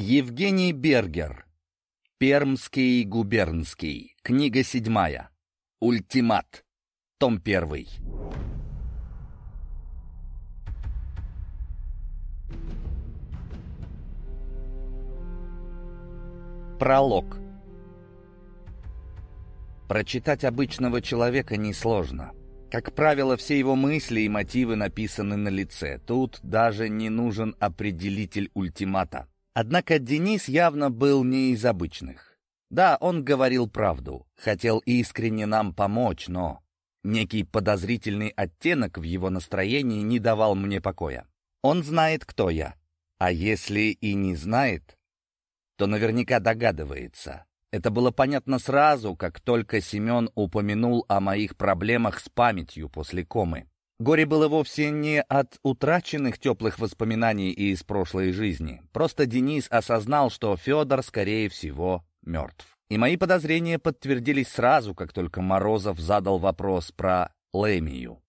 Евгений Бергер. Пермский губернский. Книга седьмая. Ультимат. Том первый. Пролог. Прочитать обычного человека несложно. Как правило, все его мысли и мотивы написаны на лице. Тут даже не нужен определитель ультимата. Однако Денис явно был не из обычных. Да, он говорил правду, хотел искренне нам помочь, но некий подозрительный оттенок в его настроении не давал мне покоя. Он знает, кто я. А если и не знает, то наверняка догадывается. Это было понятно сразу, как только Семен упомянул о моих проблемах с памятью после комы. Горе было вовсе не от утраченных теплых воспоминаний из прошлой жизни. Просто Денис осознал, что Федор, скорее всего, мертв. И мои подозрения подтвердились сразу, как только Морозов задал вопрос про Лемию.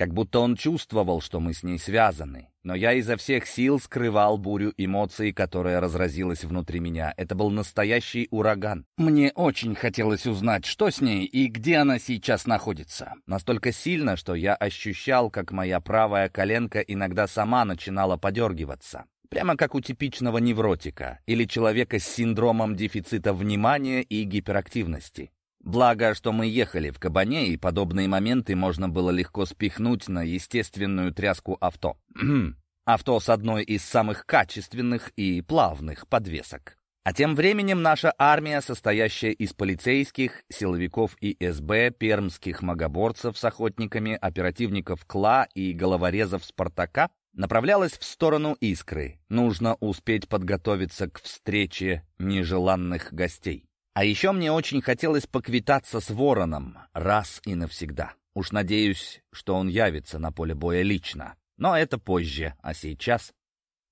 Как будто он чувствовал, что мы с ней связаны. Но я изо всех сил скрывал бурю эмоций, которая разразилась внутри меня. Это был настоящий ураган. Мне очень хотелось узнать, что с ней и где она сейчас находится. Настолько сильно, что я ощущал, как моя правая коленка иногда сама начинала подергиваться. Прямо как у типичного невротика или человека с синдромом дефицита внимания и гиперактивности. Благо, что мы ехали в кабане, и подобные моменты можно было легко спихнуть на естественную тряску авто. авто с одной из самых качественных и плавных подвесок. А тем временем наша армия, состоящая из полицейских, силовиков и СБ, пермских магоборцев с охотниками, оперативников КЛА и головорезов Спартака, направлялась в сторону Искры. Нужно успеть подготовиться к встрече нежеланных гостей. А еще мне очень хотелось поквитаться с Вороном раз и навсегда. Уж надеюсь, что он явится на поле боя лично. Но это позже, а сейчас...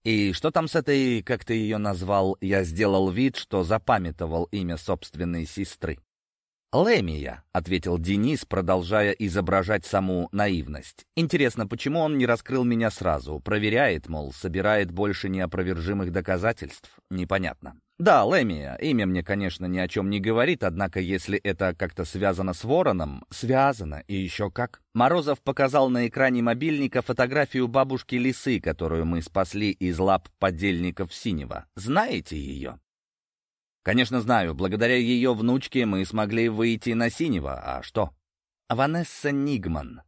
И что там с этой, как ты ее назвал, я сделал вид, что запамятовал имя собственной сестры. «Лемия», — ответил Денис, продолжая изображать саму наивность. «Интересно, почему он не раскрыл меня сразу? Проверяет, мол, собирает больше неопровержимых доказательств? Непонятно. Да, Лемия, имя мне, конечно, ни о чем не говорит, однако если это как-то связано с Вороном, связано, и еще как. Морозов показал на экране мобильника фотографию бабушки Лисы, которую мы спасли из лап подельников Синего. Знаете ее? Конечно, знаю. Благодаря ее внучке мы смогли выйти на Синего. А что? Ванесса Нигман.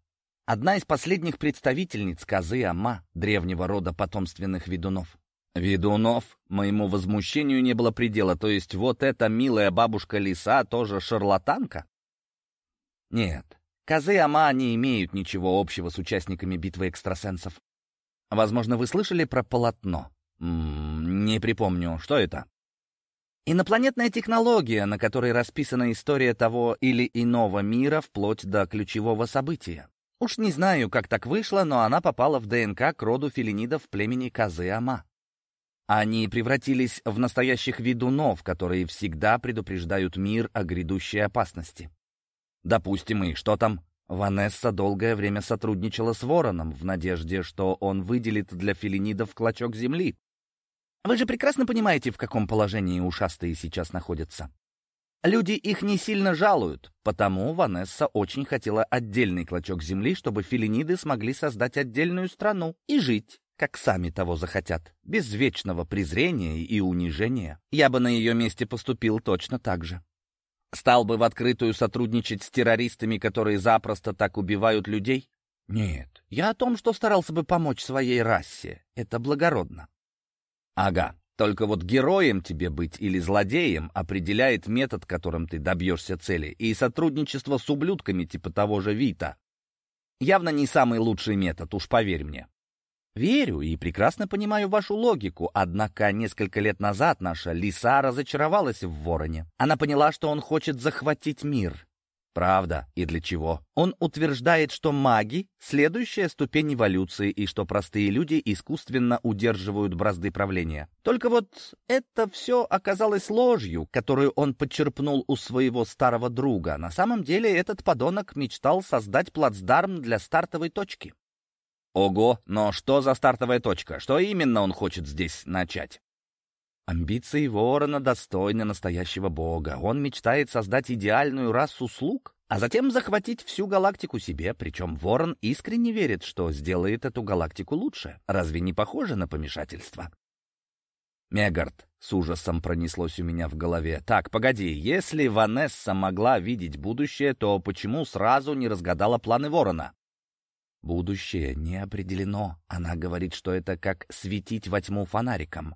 Одна из последних представительниц козы Ама, древнего рода потомственных ведунов. Ведунов моему возмущению не было предела, то есть вот эта милая бабушка Лиса тоже шарлатанка? Нет, козы Ама не имеют ничего общего с участниками битвы экстрасенсов. Возможно, вы слышали про полотно? М -м, не припомню, что это? Инопланетная технология, на которой расписана история того или иного мира вплоть до ключевого события. Уж не знаю, как так вышло, но она попала в ДНК к роду филинидов племени Казы-Ама. Они превратились в настоящих ведунов, которые всегда предупреждают мир о грядущей опасности. Допустим, и что там? Ванесса долгое время сотрудничала с Вороном в надежде, что он выделит для филинидов клочок земли. Вы же прекрасно понимаете, в каком положении ушастые сейчас находятся. Люди их не сильно жалуют, потому Ванесса очень хотела отдельный клочок земли, чтобы филиниды смогли создать отдельную страну и жить как сами того захотят, без вечного презрения и унижения. Я бы на ее месте поступил точно так же. Стал бы в открытую сотрудничать с террористами, которые запросто так убивают людей? Нет, я о том, что старался бы помочь своей расе. Это благородно. Ага, только вот героем тебе быть или злодеем определяет метод, которым ты добьешься цели, и сотрудничество с ублюдками типа того же Вита. Явно не самый лучший метод, уж поверь мне. Верю и прекрасно понимаю вашу логику, однако несколько лет назад наша лиса разочаровалась в вороне. Она поняла, что он хочет захватить мир. Правда, и для чего? Он утверждает, что маги — следующая ступень эволюции, и что простые люди искусственно удерживают бразды правления. Только вот это все оказалось ложью, которую он подчерпнул у своего старого друга. На самом деле этот подонок мечтал создать плацдарм для стартовой точки. Ого, но что за стартовая точка? Что именно он хочет здесь начать? Амбиции ворона достойны настоящего бога. Он мечтает создать идеальную расу слуг, а затем захватить всю галактику себе, причем ворон искренне верит, что сделает эту галактику лучше. Разве не похоже на помешательство? Мегард, с ужасом пронеслось у меня в голове. Так, погоди, если Ванесса могла видеть будущее, то почему сразу не разгадала планы ворона? Будущее не определено. Она говорит, что это как светить во тьму фонариком.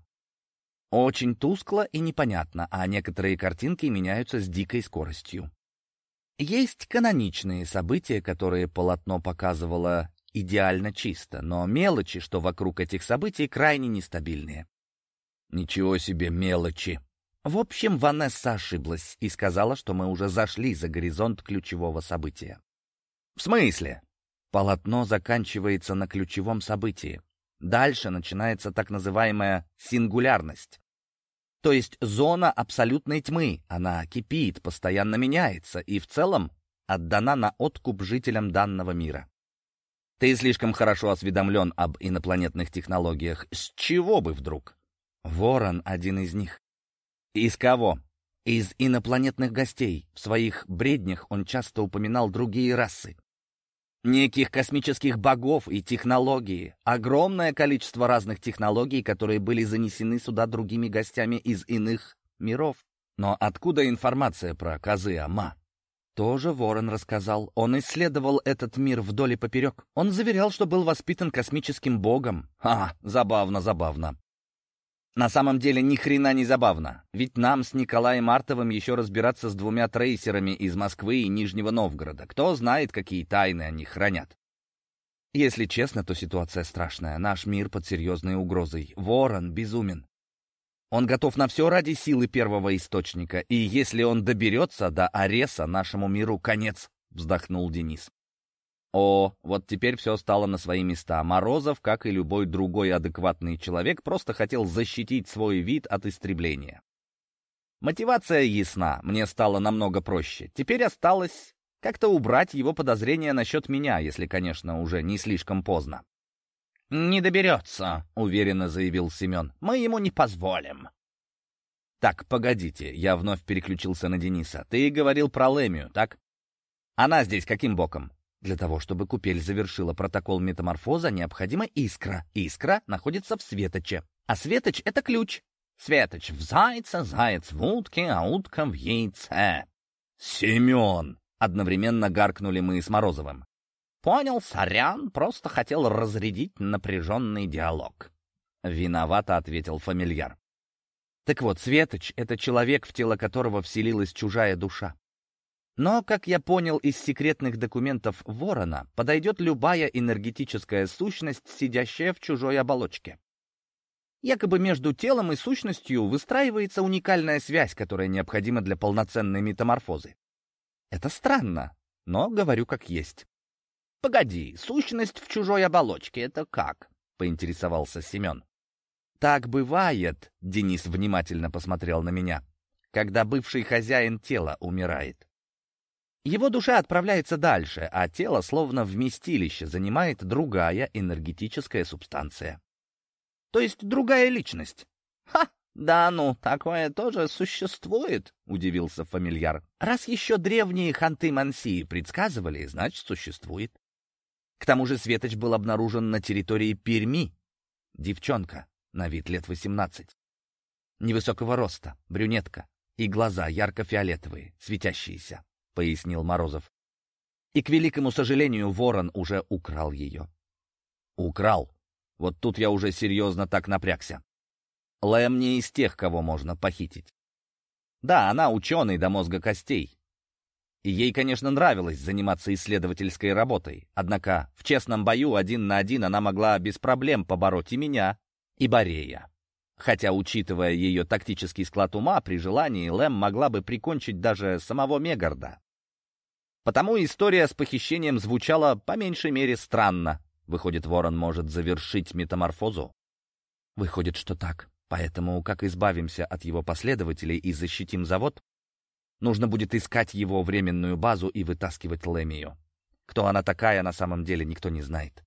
Очень тускло и непонятно, а некоторые картинки меняются с дикой скоростью. Есть каноничные события, которые полотно показывало идеально чисто, но мелочи, что вокруг этих событий, крайне нестабильные. Ничего себе мелочи! В общем, Ванесса ошиблась и сказала, что мы уже зашли за горизонт ключевого события. В смысле? Полотно заканчивается на ключевом событии. Дальше начинается так называемая сингулярность. То есть зона абсолютной тьмы. Она кипит, постоянно меняется и в целом отдана на откуп жителям данного мира. Ты слишком хорошо осведомлен об инопланетных технологиях. С чего бы вдруг? Ворон — один из них. Из кого? Из инопланетных гостей. В своих бреднях он часто упоминал другие расы неких космических богов и технологии. Огромное количество разных технологий, которые были занесены сюда другими гостями из иных миров. Но откуда информация про Казы-Ама? Тоже Ворон рассказал. Он исследовал этот мир вдоль и поперек. Он заверял, что был воспитан космическим богом. А, забавно, забавно. На самом деле ни хрена не забавно, ведь нам с Николаем Артовым еще разбираться с двумя трейсерами из Москвы и Нижнего Новгорода. Кто знает, какие тайны они хранят. Если честно, то ситуация страшная. Наш мир под серьезной угрозой. Ворон безумен. Он готов на все ради силы первого источника, и если он доберется до Ареса, нашему миру конец, вздохнул Денис. О, вот теперь все стало на свои места. Морозов, как и любой другой адекватный человек, просто хотел защитить свой вид от истребления. Мотивация ясна, мне стало намного проще. Теперь осталось как-то убрать его подозрения насчет меня, если, конечно, уже не слишком поздно. «Не доберется», — уверенно заявил Семен. «Мы ему не позволим». «Так, погодите», — я вновь переключился на Дениса. «Ты говорил про Лемию, так? Она здесь каким боком?» Для того, чтобы купель завершила протокол метаморфоза, необходима искра. Искра находится в светоче. А светоч — это ключ. Светоч в зайца, заяц в утке, а утка в яйце. «Семен!» — одновременно гаркнули мы с Морозовым. «Понял, сорян, просто хотел разрядить напряженный диалог». Виновато ответил фамильяр. Так вот, Светоч — это человек, в тело которого вселилась чужая душа. Но, как я понял из секретных документов Ворона, подойдет любая энергетическая сущность, сидящая в чужой оболочке. Якобы между телом и сущностью выстраивается уникальная связь, которая необходима для полноценной метаморфозы. Это странно, но говорю как есть. «Погоди, сущность в чужой оболочке — это как?» — поинтересовался Семен. «Так бывает», — Денис внимательно посмотрел на меня, «когда бывший хозяин тела умирает. Его душа отправляется дальше, а тело, словно вместилище, занимает другая энергетическая субстанция. То есть другая личность. «Ха! Да ну, такое тоже существует», — удивился фамильяр. «Раз еще древние ханты-мансии предсказывали, значит, существует». К тому же Светоч был обнаружен на территории Перми. Девчонка, на вид лет восемнадцать. Невысокого роста, брюнетка, и глаза ярко-фиолетовые, светящиеся. — пояснил Морозов. И, к великому сожалению, ворон уже украл ее. Украл. Вот тут я уже серьезно так напрягся. Лэм не из тех, кого можно похитить. Да, она ученый до мозга костей. И ей, конечно, нравилось заниматься исследовательской работой. Однако в честном бою один на один она могла без проблем побороть и меня, и Борея. Хотя, учитывая ее тактический склад ума, при желании Лэм могла бы прикончить даже самого Мегарда. Потому история с похищением звучала по меньшей мере странно. Выходит, ворон может завершить метаморфозу? Выходит, что так. Поэтому как избавимся от его последователей и защитим завод? Нужно будет искать его временную базу и вытаскивать Лемию. Кто она такая, на самом деле никто не знает.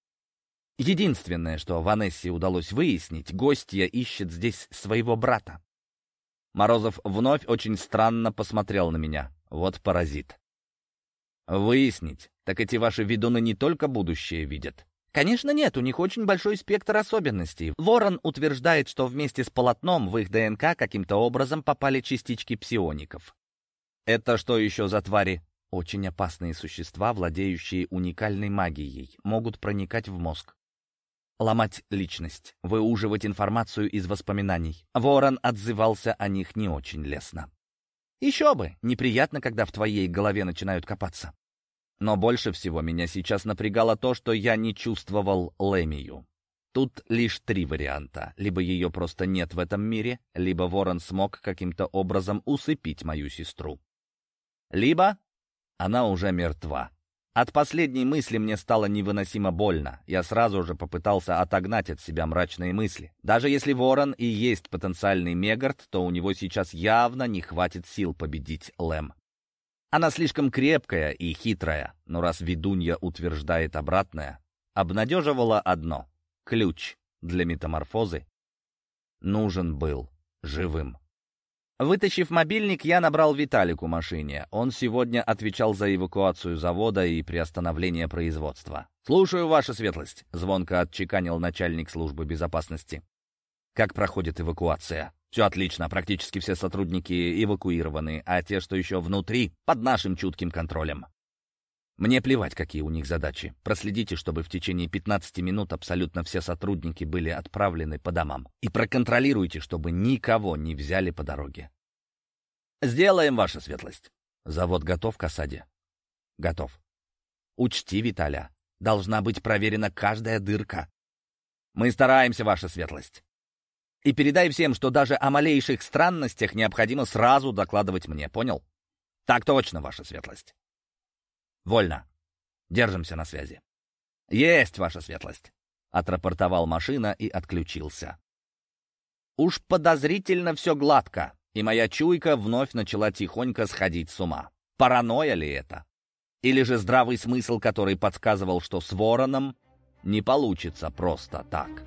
Единственное, что Ванессе удалось выяснить, гостья ищет здесь своего брата. Морозов вновь очень странно посмотрел на меня. Вот паразит. Выяснить, так эти ваши ведуны не только будущее видят. Конечно, нет, у них очень большой спектр особенностей. Ворон утверждает, что вместе с полотном в их ДНК каким-то образом попали частички псиоников. Это что еще за твари? Очень опасные существа, владеющие уникальной магией, могут проникать в мозг. Ломать личность, выуживать информацию из воспоминаний. Ворон отзывался о них не очень лестно. Еще бы, неприятно, когда в твоей голове начинают копаться. Но больше всего меня сейчас напрягало то, что я не чувствовал Лемию. Тут лишь три варианта. Либо ее просто нет в этом мире, либо Ворон смог каким-то образом усыпить мою сестру. Либо она уже мертва. От последней мысли мне стало невыносимо больно. Я сразу же попытался отогнать от себя мрачные мысли. Даже если Ворон и есть потенциальный Мегард, то у него сейчас явно не хватит сил победить Лэм. Она слишком крепкая и хитрая, но раз ведунья утверждает обратное, обнадеживало одно — ключ для метаморфозы нужен был живым. Вытащив мобильник, я набрал Виталику машине. Он сегодня отвечал за эвакуацию завода и приостановление производства. «Слушаю, ваша светлость», — звонко отчеканил начальник службы безопасности. «Как проходит эвакуация?» «Все отлично, практически все сотрудники эвакуированы, а те, что еще внутри, под нашим чутким контролем». Мне плевать, какие у них задачи. Проследите, чтобы в течение 15 минут абсолютно все сотрудники были отправлены по домам. И проконтролируйте, чтобы никого не взяли по дороге. Сделаем, ваша светлость. Завод готов к осаде? Готов. Учти, Виталя, должна быть проверена каждая дырка. Мы стараемся, ваша светлость. И передай всем, что даже о малейших странностях необходимо сразу докладывать мне, понял? Так точно, ваша светлость. «Вольно. Держимся на связи». «Есть, ваша светлость», — отрапортовал машина и отключился. Уж подозрительно все гладко, и моя чуйка вновь начала тихонько сходить с ума. Паранойя ли это? Или же здравый смысл, который подсказывал, что с вороном не получится просто так?»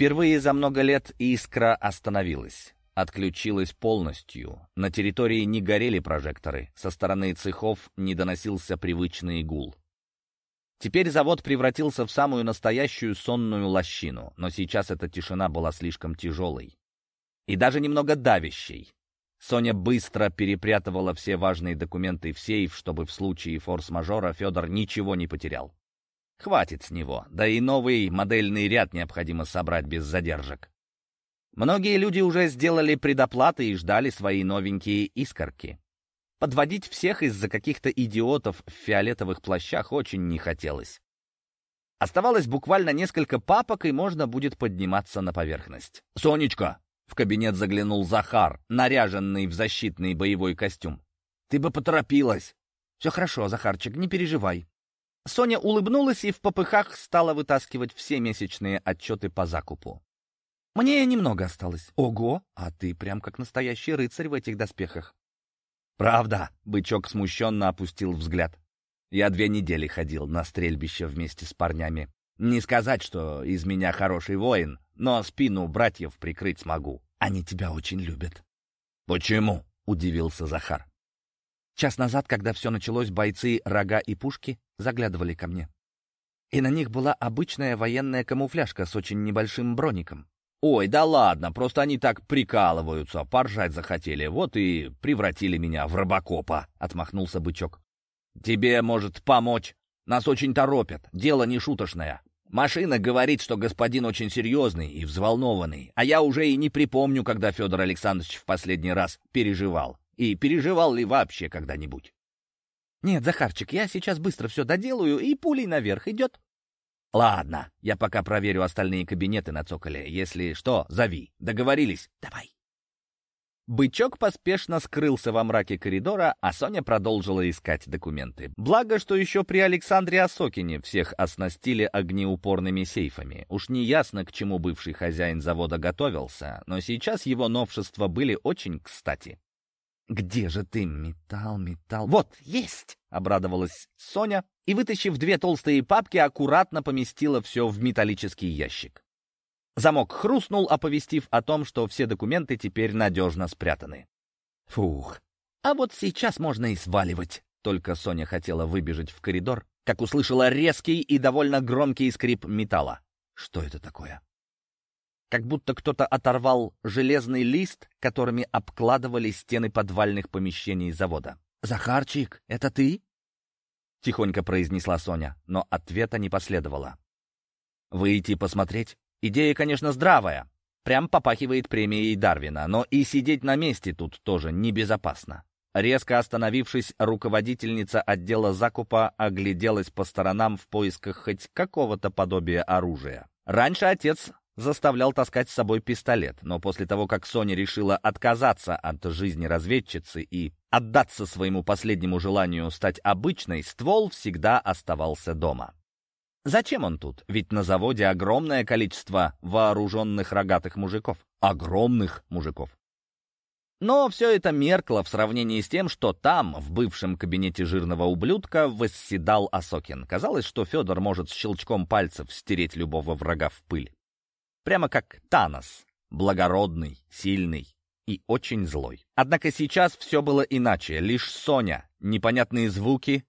Впервые за много лет искра остановилась. Отключилась полностью. На территории не горели прожекторы. Со стороны цехов не доносился привычный гул. Теперь завод превратился в самую настоящую сонную лощину, но сейчас эта тишина была слишком тяжелой. И даже немного давящей. Соня быстро перепрятывала все важные документы в сейф, чтобы в случае форс-мажора Федор ничего не потерял. Хватит с него, да и новый модельный ряд необходимо собрать без задержек. Многие люди уже сделали предоплаты и ждали свои новенькие искорки. Подводить всех из-за каких-то идиотов в фиолетовых плащах очень не хотелось. Оставалось буквально несколько папок, и можно будет подниматься на поверхность. «Сонечка!» — в кабинет заглянул Захар, наряженный в защитный боевой костюм. «Ты бы поторопилась!» «Все хорошо, Захарчик, не переживай. Соня улыбнулась и в попыхах стала вытаскивать все месячные отчеты по закупу. «Мне немного осталось». «Ого, а ты прям как настоящий рыцарь в этих доспехах». «Правда?» — бычок смущенно опустил взгляд. «Я две недели ходил на стрельбище вместе с парнями. Не сказать, что из меня хороший воин, но спину братьев прикрыть смогу. Они тебя очень любят». «Почему?» — удивился Захар. Час назад, когда все началось, бойцы «Рога» и «Пушки» заглядывали ко мне. И на них была обычная военная камуфляжка с очень небольшим броником. «Ой, да ладно, просто они так прикалываются, поржать захотели, вот и превратили меня в робокопа», — отмахнулся бычок. «Тебе, может, помочь? Нас очень торопят, дело не шуточное. Машина говорит, что господин очень серьезный и взволнованный, а я уже и не припомню, когда Федор Александрович в последний раз переживал. И переживал ли вообще когда-нибудь? «Нет, Захарчик, я сейчас быстро все доделаю, и пулей наверх идет». «Ладно, я пока проверю остальные кабинеты на цоколе. Если что, зови. Договорились? Давай». Бычок поспешно скрылся во мраке коридора, а Соня продолжила искать документы. Благо, что еще при Александре Осокине всех оснастили огнеупорными сейфами. Уж не ясно, к чему бывший хозяин завода готовился, но сейчас его новшества были очень кстати. «Где же ты, металл, металл?» «Вот, есть!» — обрадовалась Соня и, вытащив две толстые папки, аккуратно поместила все в металлический ящик. Замок хрустнул, оповестив о том, что все документы теперь надежно спрятаны. Фух, а вот сейчас можно и сваливать. Только Соня хотела выбежать в коридор, как услышала резкий и довольно громкий скрип металла. Что это такое? Как будто кто-то оторвал железный лист, которыми обкладывали стены подвальных помещений завода. «Захарчик, это ты?» — тихонько произнесла Соня, но ответа не последовало. «Выйти посмотреть?» Идея, конечно, здравая. Прям попахивает премией Дарвина, но и сидеть на месте тут тоже небезопасно. Резко остановившись, руководительница отдела закупа огляделась по сторонам в поисках хоть какого-то подобия оружия. Раньше отец заставлял таскать с собой пистолет, но после того, как Соня решила отказаться от жизни разведчицы и отдаться своему последнему желанию стать обычной, ствол всегда оставался дома. Зачем он тут? Ведь на заводе огромное количество вооруженных рогатых мужиков. Огромных мужиков. Но все это меркло в сравнении с тем, что там, в бывшем кабинете жирного ублюдка, восседал Осокин. Казалось, что Федор может с щелчком пальцев стереть любого врага в пыль. Прямо как Танос. Благородный, сильный и очень злой. Однако сейчас все было иначе. Лишь Соня, непонятные звуки,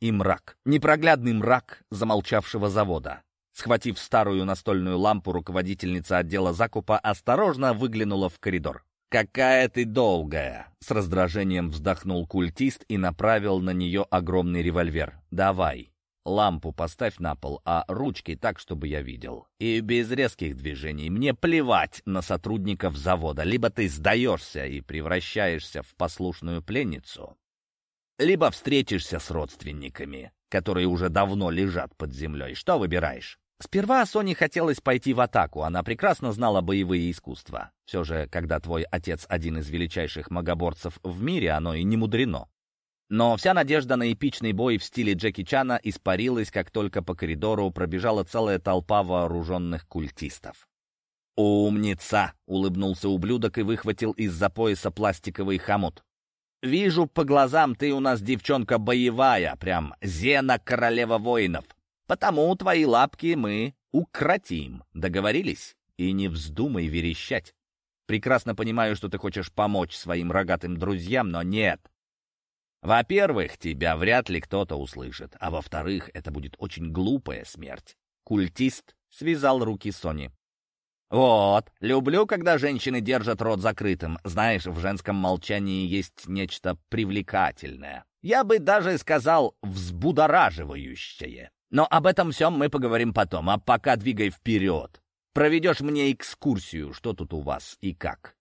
и мрак. Непроглядный мрак замолчавшего завода. Схватив старую настольную лампу, руководительница отдела закупа осторожно выглянула в коридор. «Какая ты долгая!» — с раздражением вздохнул культист и направил на нее огромный револьвер. «Давай, лампу поставь на пол, а ручки так, чтобы я видел. И без резких движений. Мне плевать на сотрудников завода. Либо ты сдаешься и превращаешься в послушную пленницу, либо встретишься с родственниками, которые уже давно лежат под землей. Что выбираешь? Сперва Соне хотелось пойти в атаку, она прекрасно знала боевые искусства. Все же, когда твой отец один из величайших магоборцев в мире, оно и не мудрено. Но вся надежда на эпичный бой в стиле Джеки Чана испарилась, как только по коридору пробежала целая толпа вооруженных культистов. «Умница!» — улыбнулся ублюдок и выхватил из-за пояса пластиковый хомут. Вижу по глазам, ты у нас девчонка боевая, прям Зена королева воинов. Потому твои лапки мы укротим. Договорились? И не вздумай верещать. Прекрасно понимаю, что ты хочешь помочь своим рогатым друзьям, но нет. Во-первых, тебя вряд ли кто-то услышит, а во-вторых, это будет очень глупая смерть. Культист связал руки Сони. «Вот, люблю, когда женщины держат рот закрытым. Знаешь, в женском молчании есть нечто привлекательное. Я бы даже сказал, взбудораживающее. Но об этом всем мы поговорим потом, а пока двигай вперед. Проведешь мне экскурсию, что тут у вас и как».